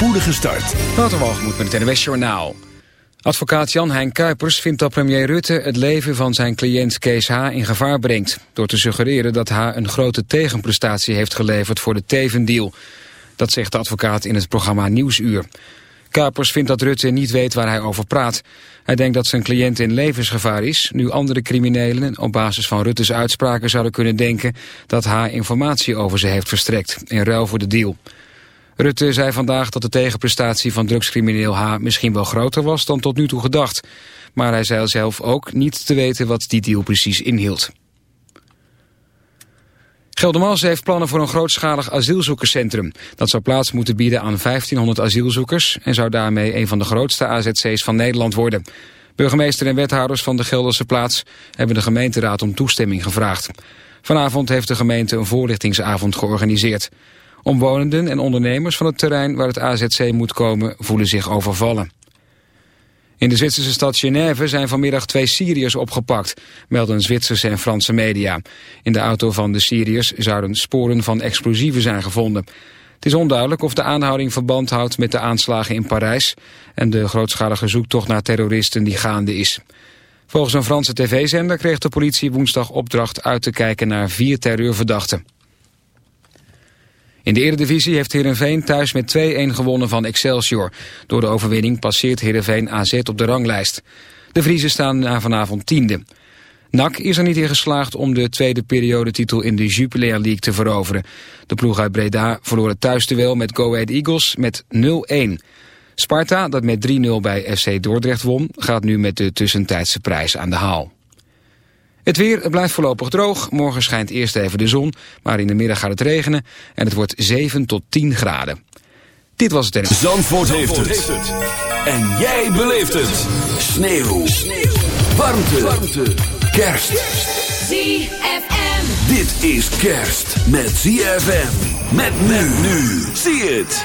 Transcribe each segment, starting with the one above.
spoedige start. Waterwalgemoed met het NWS Journaal. Advocaat Jan-Hein Kuipers vindt dat premier Rutte het leven van zijn cliënt Kees H. in gevaar brengt... door te suggereren dat H. een grote tegenprestatie heeft geleverd voor de Teven-deal. Dat zegt de advocaat in het programma Nieuwsuur. Kuipers vindt dat Rutte niet weet waar hij over praat. Hij denkt dat zijn cliënt in levensgevaar is... nu andere criminelen op basis van Rutte's uitspraken zouden kunnen denken... dat H. informatie over ze heeft verstrekt, in ruil voor de deal... Rutte zei vandaag dat de tegenprestatie van drugscrimineel H. misschien wel groter was dan tot nu toe gedacht. Maar hij zei zelf ook niet te weten wat die deal precies inhield. Geldermalsen heeft plannen voor een grootschalig asielzoekerscentrum. Dat zou plaats moeten bieden aan 1500 asielzoekers... en zou daarmee een van de grootste AZC's van Nederland worden. Burgemeester en wethouders van de Gelderse plaats... hebben de gemeenteraad om toestemming gevraagd. Vanavond heeft de gemeente een voorlichtingsavond georganiseerd. Omwonenden en ondernemers van het terrein waar het AZC moet komen voelen zich overvallen. In de Zwitserse stad Genève zijn vanmiddag twee Syriërs opgepakt, melden Zwitserse en Franse media. In de auto van de Syriërs zouden sporen van explosieven zijn gevonden. Het is onduidelijk of de aanhouding verband houdt met de aanslagen in Parijs en de grootschalige zoektocht naar terroristen die gaande is. Volgens een Franse tv-zender kreeg de politie woensdag opdracht uit te kijken naar vier terreurverdachten. In de Eredivisie heeft Heerenveen thuis met 2-1 gewonnen van Excelsior. Door de overwinning passeert Heerenveen AZ op de ranglijst. De Vriezen staan na vanavond tiende. NAC is er niet in geslaagd om de tweede periodetitel in de Jupiler League te veroveren. De ploeg uit Breda verloor het thuisduel met Go Ahead Eagles met 0-1. Sparta, dat met 3-0 bij FC Dordrecht won, gaat nu met de tussentijdse prijs aan de haal. Het weer blijft voorlopig droog. Morgen schijnt eerst even de zon, maar in de middag gaat het regenen en het wordt 7 tot 10 graden. Dit was het. Zandvoort, Zandvoort heeft, het. En jij beleeft het. Sneeuw. Sneeuw. Warmte. Warmte. Kerst. ZFM. Dit is kerst met ZFM. Met men nu. Zie het.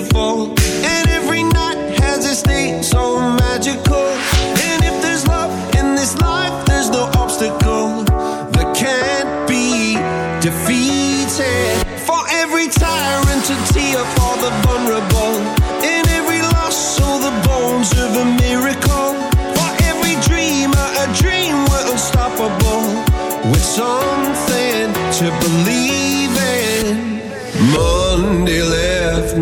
beautiful.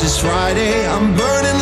it's Friday. I'm burning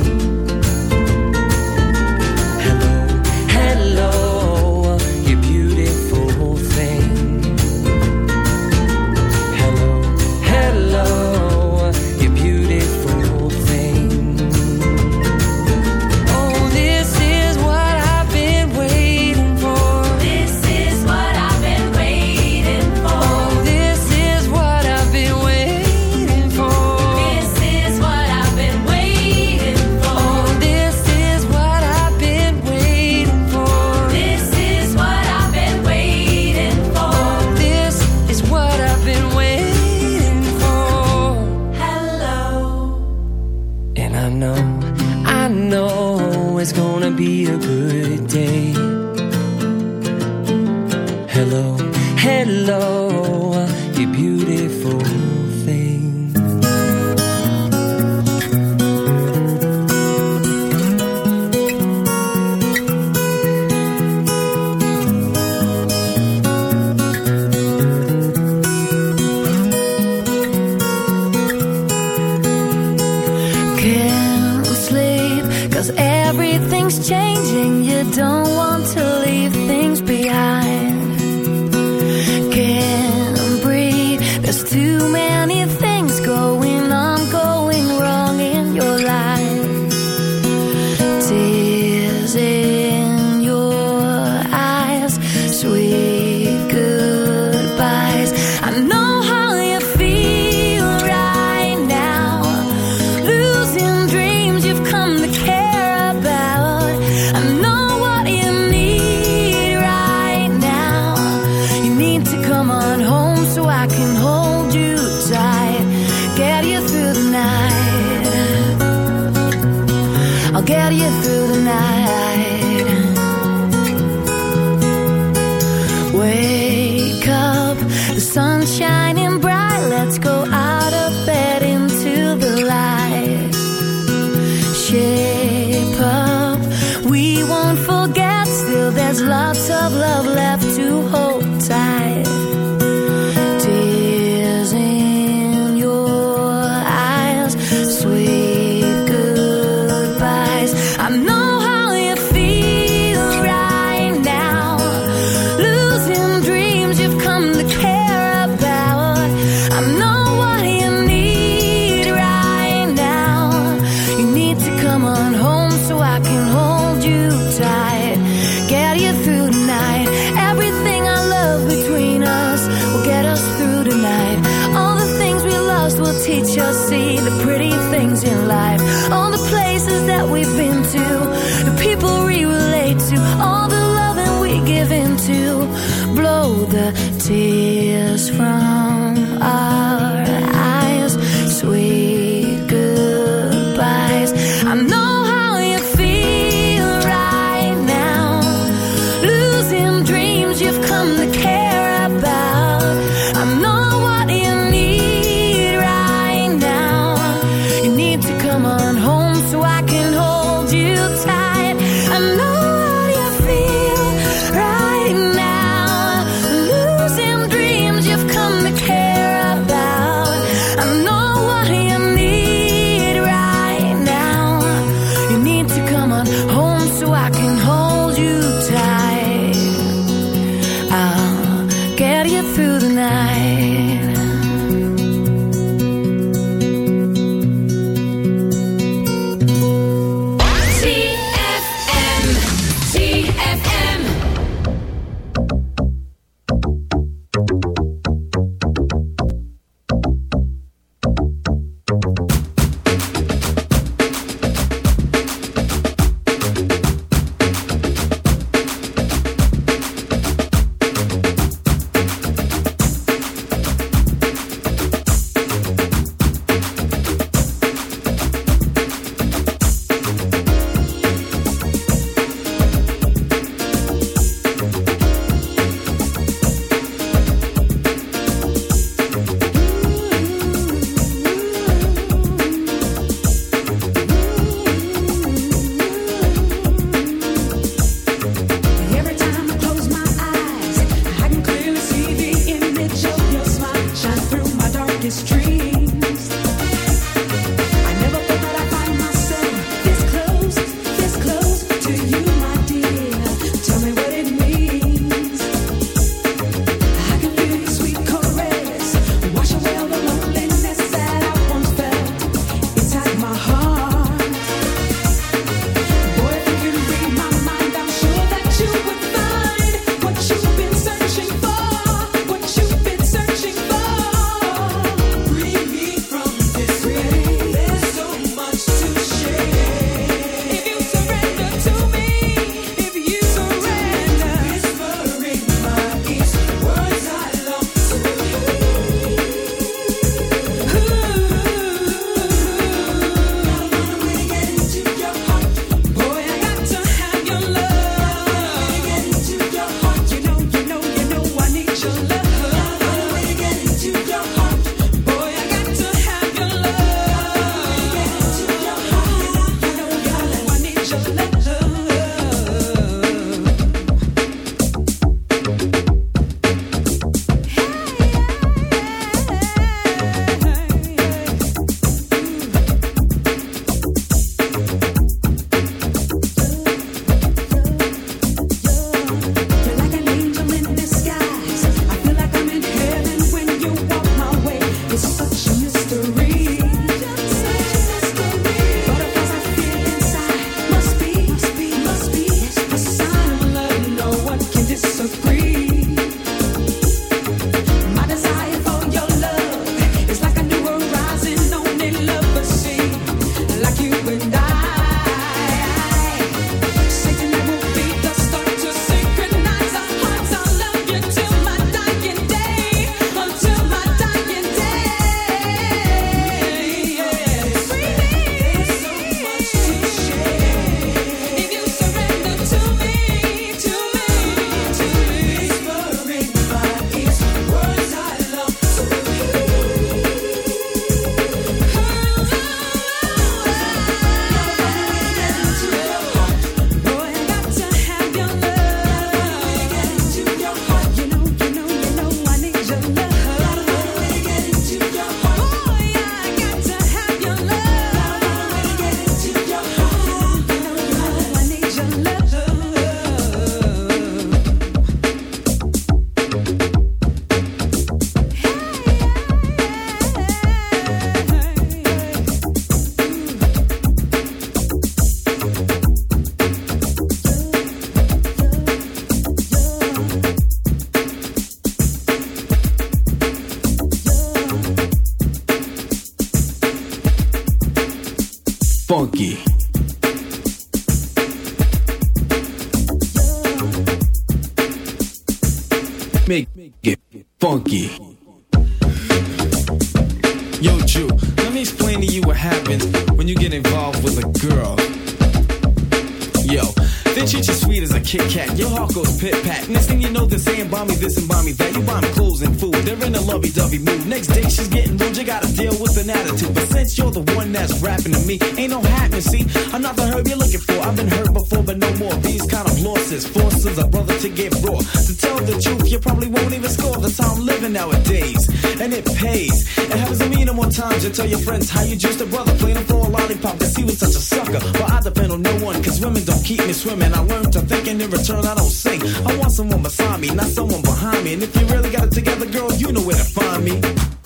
you're just a brother playing for a lollipop. Cause he was such a sucker. But I depend on no one, cause women don't keep me swimming. I learned to think, and in return, I don't sing. I want someone beside me, not someone behind me. And if you really got it together, girl, you know where to find me.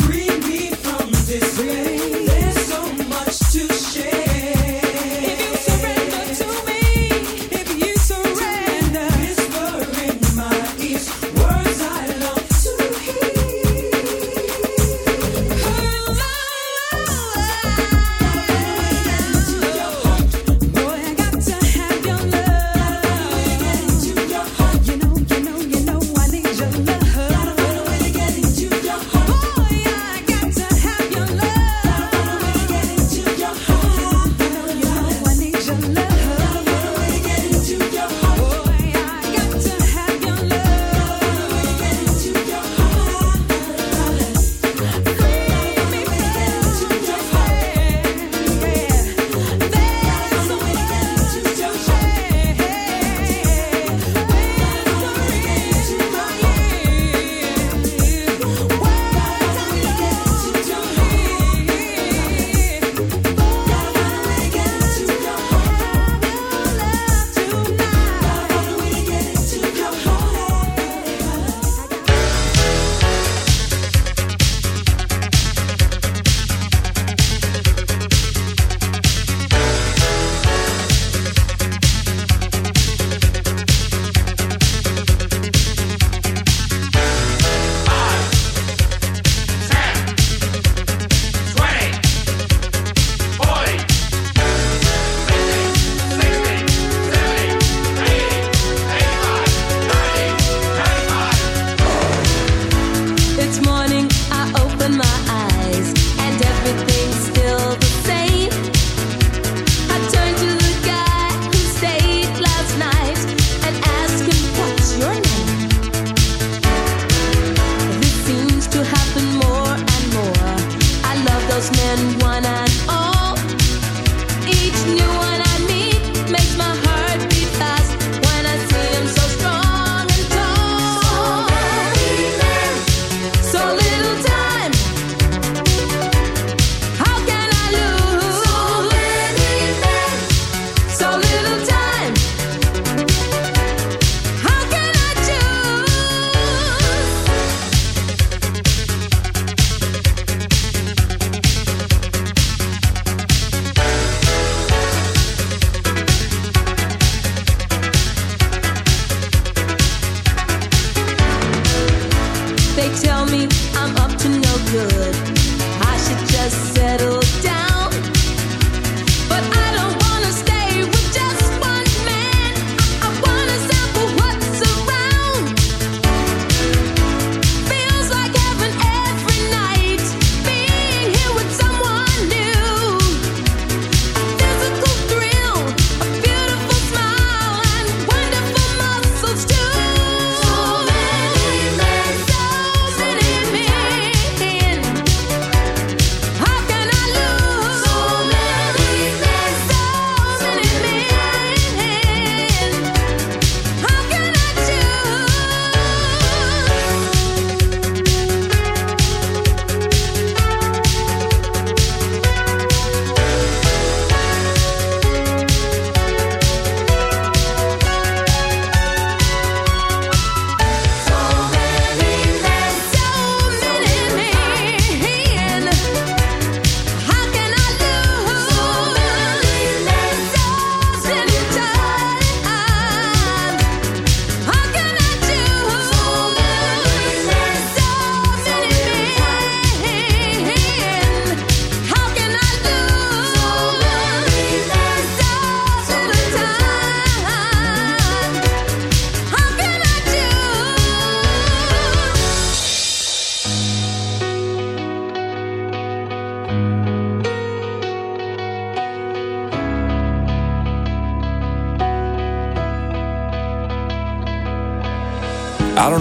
Free me from this place.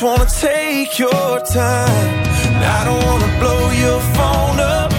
just wanna take your time. and I don't wanna blow your phone up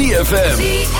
ZFM.